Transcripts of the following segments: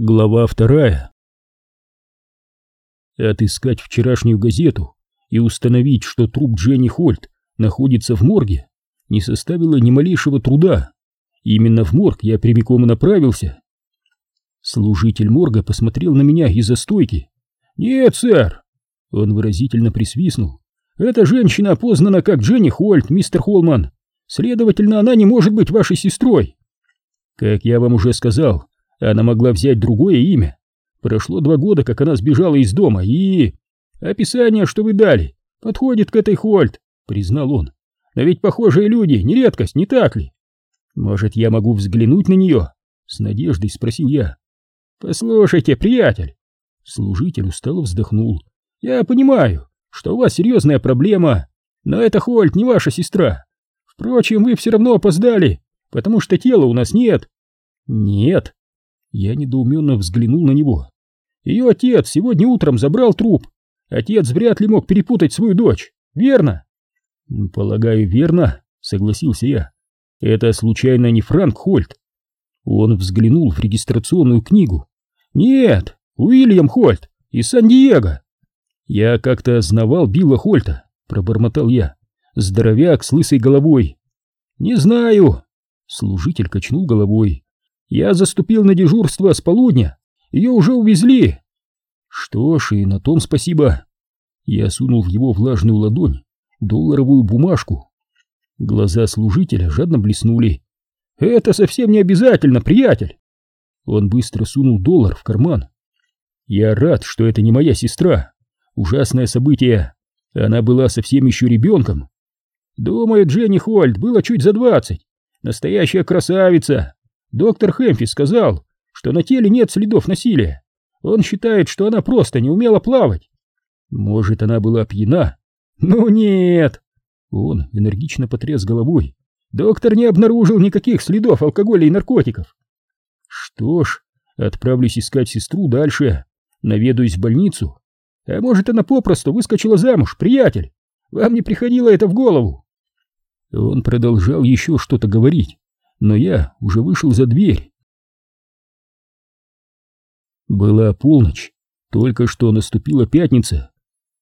Глава вторая. Отыскать вчерашнюю газету и установить, что труп Дженни Хольт находится в морге, не составило ни малейшего труда. Именно в морг я прямиком и направился. Служитель морга посмотрел на меня из-за стойки. «Нет, сэр!» Он выразительно присвистнул. «Эта женщина опознана как Дженни Хольт, мистер Холман. Следовательно, она не может быть вашей сестрой». «Как я вам уже сказал, она могла взять другое имя. Прошло два года, как она сбежала из дома, и... Описание, что вы дали, подходит к этой Хольт, признал он. Но ведь похожие люди, не редкость, не так ли? Может, я могу взглянуть на нее? С надеждой спросил я. Послушайте, приятель. Служитель устало вздохнул. Я понимаю, что у вас серьезная проблема, но эта Хольт не ваша сестра. Впрочем, вы все равно опоздали, потому что тела у нас нет. Нет, я недоуменно взглянул на него. Ее отец сегодня утром забрал труп. Отец вряд ли мог перепутать свою дочь, верно? Полагаю, верно, согласился я. Это случайно не Франк Хольт? Он взглянул в регистрационную книгу. Нет, Уильям Хольт из Сан-Диего. Я как-то знавал Билла Хольта, пробормотал я. Здоровяк с лысой головой. Не знаю. Служитель качнул головой. Я заступил на дежурство с полудня. Ее уже увезли. Что ж, и на том спасибо. Я сунул в его влажную ладонь долларовую бумажку. Глаза служителя жадно блеснули. Это совсем не обязательно, приятель. Он быстро сунул доллар в карман. Я рад, что это не моя сестра. Ужасное событие. Она была совсем еще ребенком. Думаю, Дженни Хольд было чуть за двадцать. Настоящая красавица. Доктор Хэмфи сказал, что на теле нет следов насилия. Он считает, что она просто не умела плавать. Может, она была пьяна? Ну нет. Он энергично потряс головой. Доктор не обнаружил никаких следов алкоголя и наркотиков. Что ж, отправлюсь искать сестру дальше. Наведаюсь в больницу. А может, она попросту выскочила замуж, приятель? Вам не приходило это в голову? Он продолжал еще что-то говорить, но я уже вышел за дверь. Была полночь, только что наступила пятница.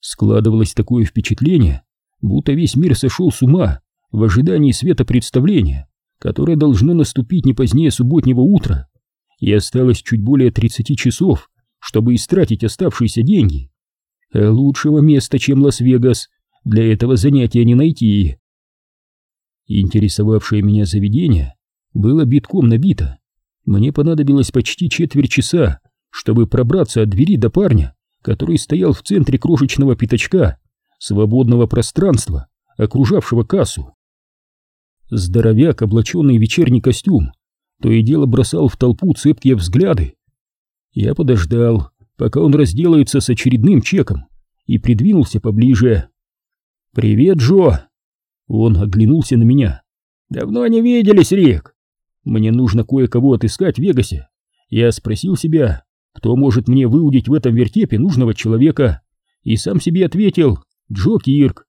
Складывалось такое впечатление, будто весь мир сошел с ума в ожидании света представления, которое должно наступить не позднее субботнего утра, и осталось чуть более 30 часов, чтобы истратить оставшиеся деньги. А лучшего места, чем Лас-Вегас, для этого занятия не найти. Интересовавшее меня заведение было битком набито. Мне понадобилось почти четверть часа, чтобы пробраться от двери до парня, который стоял в центре крошечного пятачка, свободного пространства, окружавшего кассу. Здоровяк, облаченный в вечерний костюм, то и дело бросал в толпу цепкие взгляды. Я подождал, пока он разделается с очередным чеком, и придвинулся поближе. «Привет, Джо!» Он оглянулся на меня. «Давно не виделись, Рик!» Мне нужно кое-кого отыскать в Вегасе. Я спросил себя, кто может мне выудить в этом вертепе нужного человека, и сам себе ответил Джо Кирк.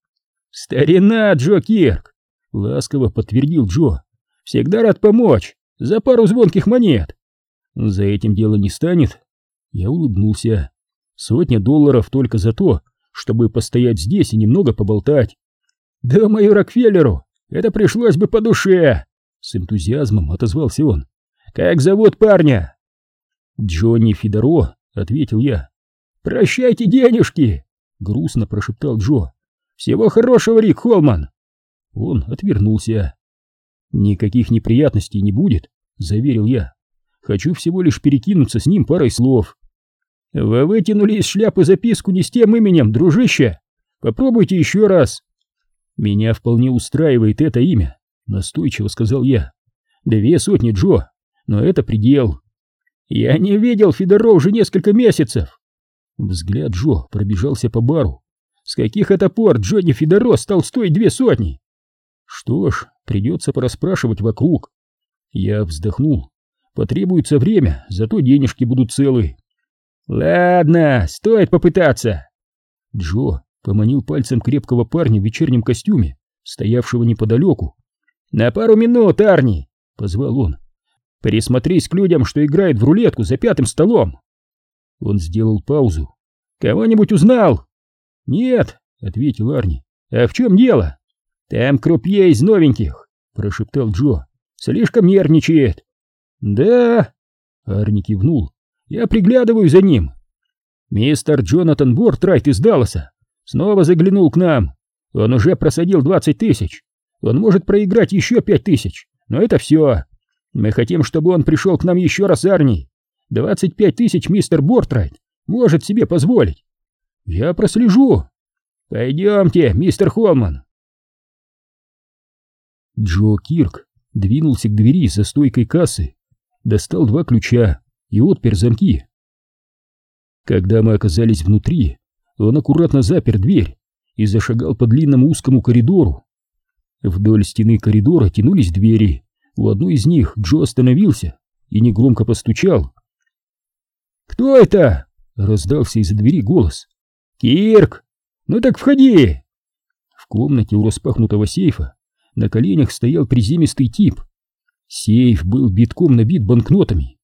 «Старина Джо Кирк!» — ласково подтвердил Джо. «Всегда рад помочь, за пару звонких монет». «За этим дело не станет?» Я улыбнулся. «Сотня долларов только за то, чтобы постоять здесь и немного поболтать». «Да мою Рокфеллеру это пришлось бы по душе!» С энтузиазмом отозвался он. «Как зовут парня?» «Джонни Фидоро», — ответил я. «Прощайте денежки!» — грустно прошептал Джо. «Всего хорошего, Рик Холман!» Он отвернулся. «Никаких неприятностей не будет», — заверил я. «Хочу всего лишь перекинуться с ним парой слов». «Вы вытянули из шляпы записку не с тем именем, дружище? Попробуйте еще раз». «Меня вполне устраивает это имя», Настойчиво сказал я. Две сотни, Джо, но это предел. Я не видел Федоро уже несколько месяцев. Взгляд Джо пробежался по бару. С каких это пор Джонни Федоро стал стоить две сотни? Что ж, придется порасспрашивать вокруг. Я вздохнул. Потребуется время, зато денежки будут целы. Ладно, стоит попытаться. Джо поманил пальцем крепкого парня в вечернем костюме, стоявшего неподалеку, «На пару минут, Арни!» — позвал он. Присмотрись к людям, что играет в рулетку за пятым столом. Он сделал паузу. Кого-нибудь узнал? Нет, ответил Арни. А в чем дело? Там крупье из новеньких, прошептал Джо. Слишком нервничает. Да, Арни кивнул. Я приглядываю за ним. Мистер Джонатан Бортрайт из Далласа снова заглянул к нам. Он уже просадил двадцать тысяч. Он может проиграть еще пять тысяч, но это все. Мы хотим, чтобы он пришел к нам еще раз, Арни. Двадцать пять тысяч мистер Бортрайт может себе позволить. Я прослежу. Пойдемте, мистер Холман. Джо Кирк двинулся к двери за стойкой кассы, достал два ключа и отпер замки. Когда мы оказались внутри, он аккуратно запер дверь и зашагал по длинному узкому коридору. Вдоль стены коридора тянулись двери. У одной из них Джо остановился и негромко постучал. «Кто это?» — раздался из-за двери голос. «Кирк! Ну так входи!» В комнате у распахнутого сейфа на коленях стоял приземистый тип. Сейф был битком набит банкнотами.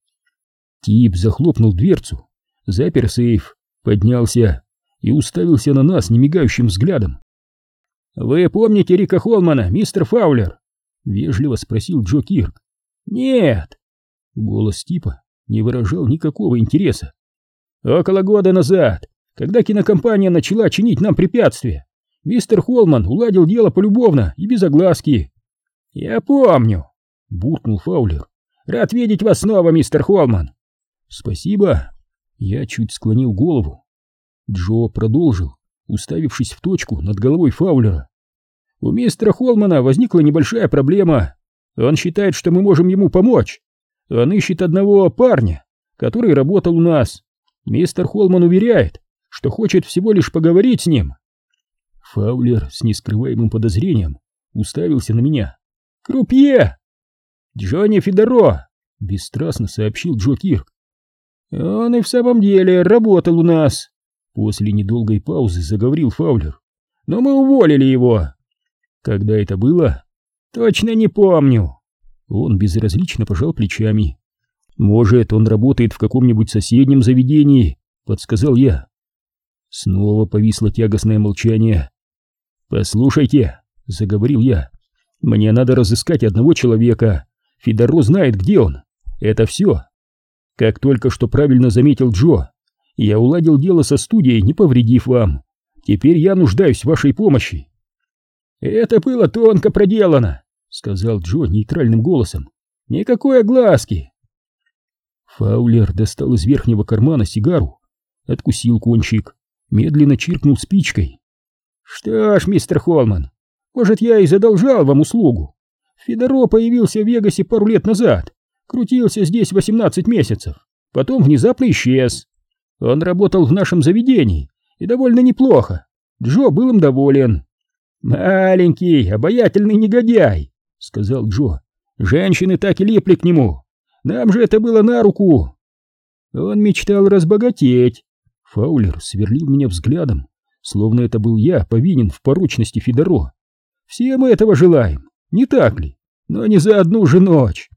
Тип захлопнул дверцу, запер сейф, поднялся и уставился на нас немигающим взглядом. «Вы помните Рика Холмана, мистер Фаулер?» — вежливо спросил Джо Кирк. «Нет!» Голос типа не выражал никакого интереса. «Около года назад, когда кинокомпания начала чинить нам препятствия, мистер Холман уладил дело полюбовно и без огласки». «Я помню!» — буркнул Фаулер. «Рад видеть вас снова, мистер Холман!» «Спасибо!» Я чуть склонил голову. Джо продолжил, уставившись в точку над головой Фаулера. «У мистера Холмана возникла небольшая проблема. Он считает, что мы можем ему помочь. Он ищет одного парня, который работал у нас. Мистер Холман уверяет, что хочет всего лишь поговорить с ним». Фаулер с нескрываемым подозрением уставился на меня. «Крупье!» «Джонни Федоро!» — бесстрастно сообщил Джо Кирк. «Он и в самом деле работал у нас!» После недолгой паузы заговорил Фаулер. «Но мы уволили его!» «Когда это было?» «Точно не помню!» Он безразлично пожал плечами. «Может, он работает в каком-нибудь соседнем заведении?» — подсказал я. Снова повисло тягостное молчание. «Послушайте», — заговорил я, — «мне надо разыскать одного человека. Фидоро знает, где он. Это все». Как только что правильно заметил Джо, я уладил дело со студией, не повредив вам. Теперь я нуждаюсь в вашей помощи. Это было тонко проделано, сказал Джо нейтральным голосом. Никакой огласки. Фаулер достал из верхнего кармана сигару, откусил кончик, медленно чиркнул спичкой. Что ж, мистер Холман, может, я и задолжал вам услугу. Федоро появился в Вегасе пару лет назад, крутился здесь 18 месяцев, потом внезапно исчез. Он работал в нашем заведении, и довольно неплохо. Джо был им доволен. «Маленький, обаятельный негодяй», — сказал Джо. «Женщины так и липли к нему. Нам же это было на руку». Он мечтал разбогатеть. Фаулер сверлил меня взглядом, словно это был я повинен в порочности Федоро. «Все мы этого желаем, не так ли? Но не за одну же ночь».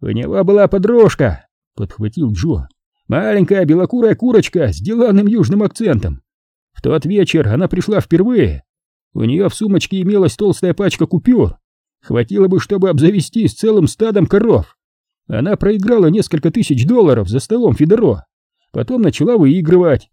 «У него была подружка», — подхватил Джо. Маленькая белокурая курочка с деланным южным акцентом. В тот вечер она пришла впервые. У нее в сумочке имелась толстая пачка купюр. Хватило бы, чтобы обзавестись целым стадом коров. Она проиграла несколько тысяч долларов за столом Федоро. Потом начала выигрывать.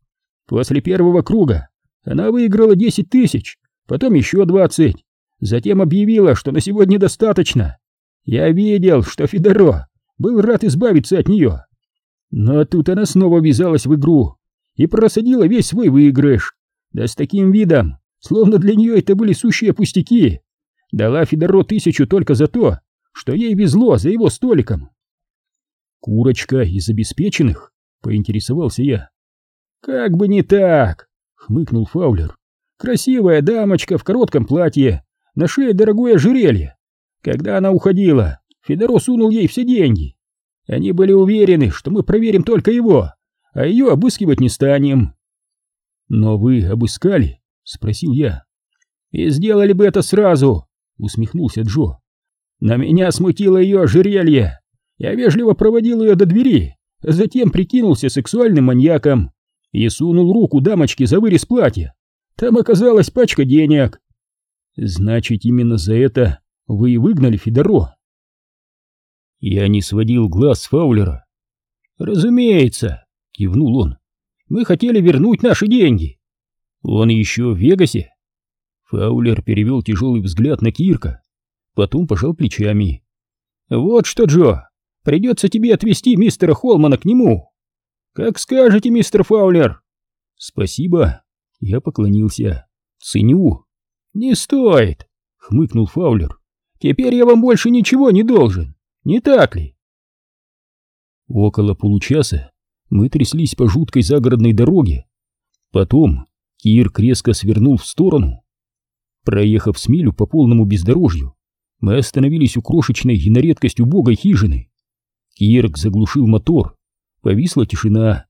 После первого круга она выиграла 10 тысяч, потом еще 20. Затем объявила, что на сегодня достаточно. Я видел, что Федоро был рад избавиться от нее. Но тут она снова ввязалась в игру и просадила весь свой выигрыш. Да с таким видом, словно для нее это были сущие пустяки. Дала Федоро тысячу только за то, что ей везло за его столиком. «Курочка из обеспеченных?» — поинтересовался я. «Как бы не так!» — хмыкнул Фаулер. «Красивая дамочка в коротком платье, на шее дорогое ожерелье. Когда она уходила, Федоро сунул ей все деньги. Они были уверены, что мы проверим только его, а ее обыскивать не станем. Но вы обыскали? Спросил я. И сделали бы это сразу, усмехнулся Джо. На меня смутило ее ожерелье. Я вежливо проводил ее до двери, затем прикинулся сексуальным маньяком и сунул руку дамочке за вырез платья. Там оказалась пачка денег. Значит, именно за это вы и выгнали Федоро. Я не сводил глаз с Фаулера. Разумеется, кивнул он. Мы хотели вернуть наши деньги. Он еще в Вегасе? Фаулер перевел тяжелый взгляд на Кирка, потом пожал плечами. Вот что, Джо, придется тебе отвезти мистера Холмана к нему. Как скажете, мистер Фаулер. Спасибо. Я поклонился. Ценю. Не стоит, хмыкнул Фаулер. Теперь я вам больше ничего не должен. Не так ли? Около получаса мы тряслись по жуткой загородной дороге. Потом Кирк резко свернул в сторону. Проехав с милю по полному бездорожью, мы остановились у крошечной и на редкость убогой хижины. Кирк заглушил мотор. Повисла тишина.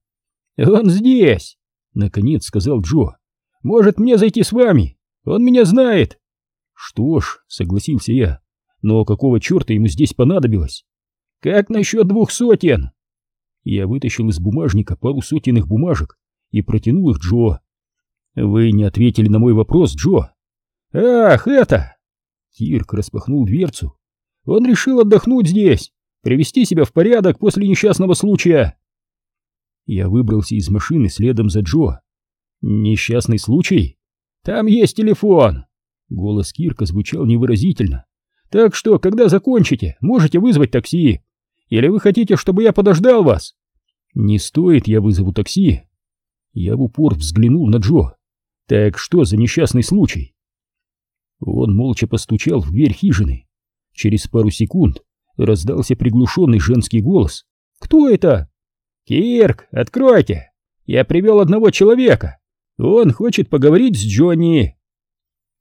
«Он здесь!» — наконец сказал Джо. «Может, мне зайти с вами? Он меня знает!» «Что ж», — согласился я, — «но какого черта ему здесь понадобилось?» «Как насчет двух сотен?» Я вытащил из бумажника пару сотенных бумажек и протянул их Джо. «Вы не ответили на мой вопрос, Джо». «Ах, это!» Кирк распахнул дверцу. «Он решил отдохнуть здесь, привести себя в порядок после несчастного случая». Я выбрался из машины следом за Джо. «Несчастный случай? Там есть телефон!» Голос Кирка звучал невыразительно. «Так что, когда закончите, можете вызвать такси. Или вы хотите, чтобы я подождал вас?» «Не стоит, я вызову такси». Я в упор взглянул на Джо. «Так что за несчастный случай?» Он молча постучал в дверь хижины. Через пару секунд раздался приглушенный женский голос. «Кто это?» «Кирк, откройте! Я привел одного человека. Он хочет поговорить с Джонни!»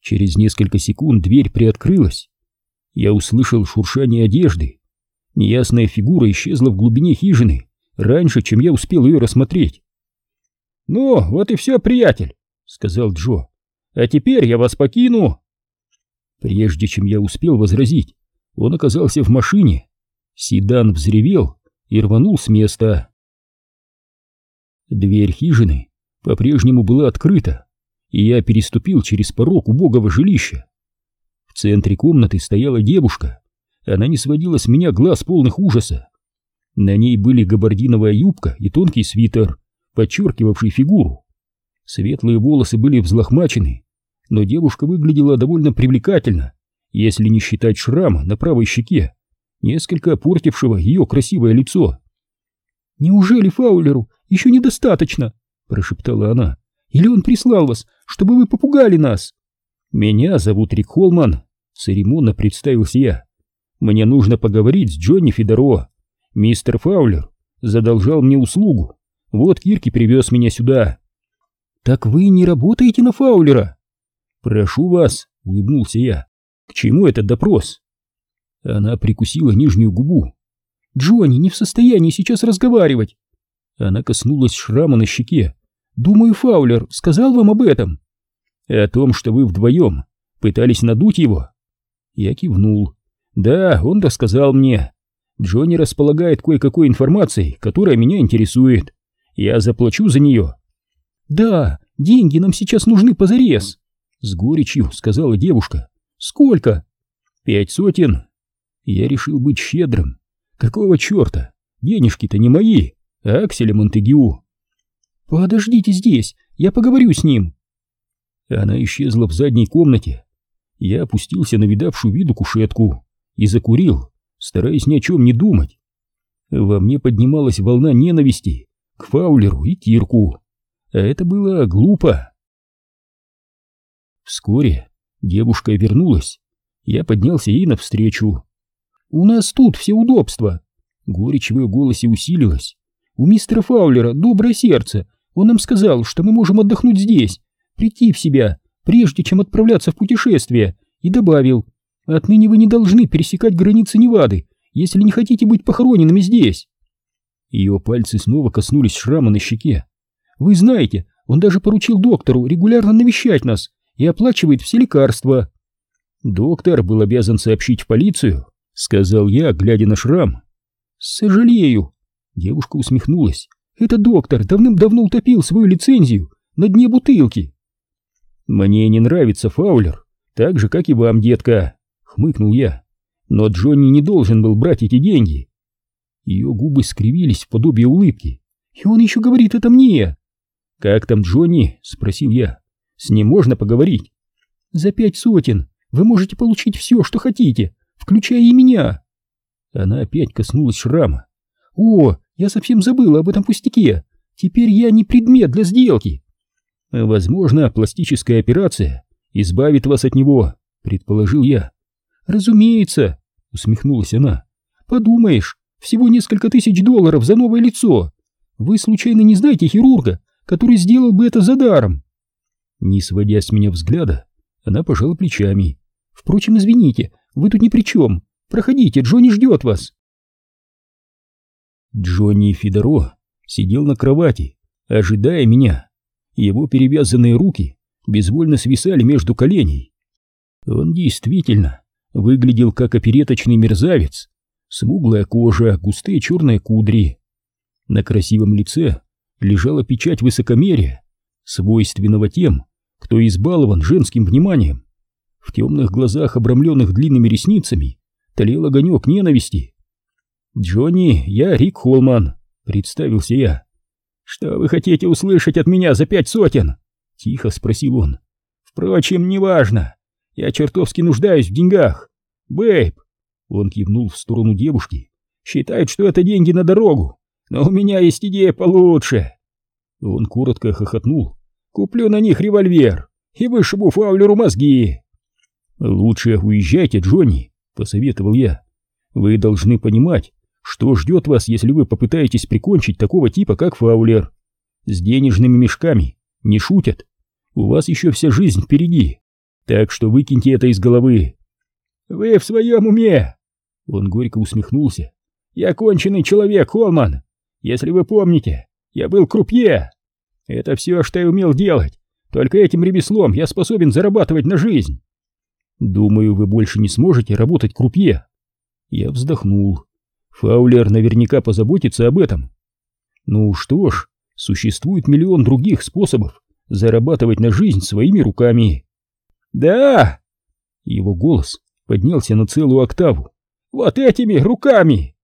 Через несколько секунд дверь приоткрылась. Я услышал шуршание одежды. Неясная фигура исчезла в глубине хижины раньше, чем я успел ее рассмотреть. «Ну, вот и все, приятель», — сказал Джо. «А теперь я вас покину». Прежде чем я успел возразить, он оказался в машине. Седан взревел и рванул с места. Дверь хижины по-прежнему была открыта, и я переступил через порог убогого жилища. В центре комнаты стояла девушка. Она не сводила с меня глаз полных ужаса. На ней были габардиновая юбка и тонкий свитер, подчеркивавший фигуру. Светлые волосы были взлохмачены, но девушка выглядела довольно привлекательно, если не считать шрама на правой щеке, несколько портившего ее красивое лицо. «Неужели Фаулеру еще недостаточно?» — прошептала она. «Или он прислал вас, чтобы вы попугали нас?» «Меня зовут Рик Холман», — церемонно представился я. «Мне нужно поговорить с Джонни Федоро. Мистер Фаулер задолжал мне услугу. Вот Кирки привез меня сюда». «Так вы не работаете на Фаулера?» «Прошу вас», — улыбнулся я. «К чему этот допрос?» Она прикусила нижнюю губу. «Джонни не в состоянии сейчас разговаривать». Она коснулась шрама на щеке. «Думаю, Фаулер сказал вам об этом?» «О том, что вы вдвоем пытались надуть его?» Я кивнул. «Да, он рассказал мне. Джонни располагает кое-какой информацией, которая меня интересует. Я заплачу за нее». «Да, деньги нам сейчас нужны позарез», с горечью сказала девушка. Сколько? Пять сотен. Я решил быть щедрым. Какого черта? Денежки-то не мои, а Акселя Монтегю. Подождите здесь, я поговорю с ним. Она исчезла в задней комнате. Я опустился на видавшую виду кушетку и закурил, стараясь ни о чем не думать. Во мне поднималась волна ненависти к Фаулеру и Кирку. А это было глупо. Вскоре девушка вернулась. Я поднялся ей навстречу. «У нас тут все удобства!» Горечь в ее голосе усилилась. «У мистера Фаулера доброе сердце. Он нам сказал, что мы можем отдохнуть здесь, прийти в себя, прежде чем отправляться в путешествие, и добавил, отныне вы не должны пересекать границы Невады, если не хотите быть похороненными здесь». Ее пальцы снова коснулись шрама на щеке. «Вы знаете, он даже поручил доктору регулярно навещать нас, и оплачивает все лекарства. Доктор был обязан сообщить в полицию, сказал я, глядя на шрам. Сожалею. Девушка усмехнулась. Этот доктор давным-давно утопил свою лицензию на дне бутылки. Мне не нравится Фаулер, так же, как и вам, детка, хмыкнул я. Но Джонни не должен был брать эти деньги. Ее губы скривились в подобие улыбки. И он еще говорит это мне. Как там Джонни? спросил я. С ним можно поговорить? За пять сотен вы можете получить все, что хотите, включая и меня. Она опять коснулась шрама. О, я совсем забыла об этом пустяке. Теперь я не предмет для сделки. Возможно, пластическая операция избавит вас от него, предположил я. Разумеется, усмехнулась она. Подумаешь, всего несколько тысяч долларов за новое лицо. Вы случайно не знаете хирурга, который сделал бы это за даром? Не сводя с меня взгляда, она пожала плечами. Впрочем, извините, вы тут ни при чем. Проходите, Джонни ждет вас. Джонни Федоро сидел на кровати, ожидая меня. Его перевязанные руки безвольно свисали между коленей. Он действительно выглядел как опереточный мерзавец. Смуглая кожа, густые черные кудри. На красивом лице лежала печать высокомерия, свойственного тем, кто избалован женским вниманием. В темных глазах, обрамленных длинными ресницами, тлел огонек ненависти. «Джонни, я Рик Холман», — представился я. «Что вы хотите услышать от меня за пять сотен?» — тихо спросил он. «Впрочем, неважно. Я чертовски нуждаюсь в деньгах. Бэйб!» Он кивнул в сторону девушки. «Считает, что это деньги на дорогу, но у меня есть идея получше». Он коротко хохотнул. «Куплю на них револьвер и вышибу Фаулеру мозги». «Лучше уезжайте, Джонни», — посоветовал я. «Вы должны понимать, что ждет вас, если вы попытаетесь прикончить такого типа, как Фаулер? С денежными мешками не шутят. У вас еще вся жизнь впереди. Так что выкиньте это из головы. Вы в своем уме? Он горько усмехнулся. Я конченый человек, Холман. Если вы помните, я был крупье. Это все, что я умел делать. Только этим ремеслом я способен зарабатывать на жизнь. Думаю, вы больше не сможете работать крупье. Я вздохнул. Фаулер наверняка позаботится об этом. Ну что ж, существует миллион других способов зарабатывать на жизнь своими руками. Да! Его голос поднялся на целую октаву. Вот этими руками!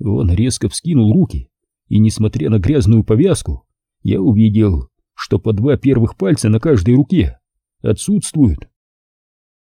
Он резко вскинул руки, и, несмотря на грязную повязку, я увидел, что по два первых пальца на каждой руке отсутствуют.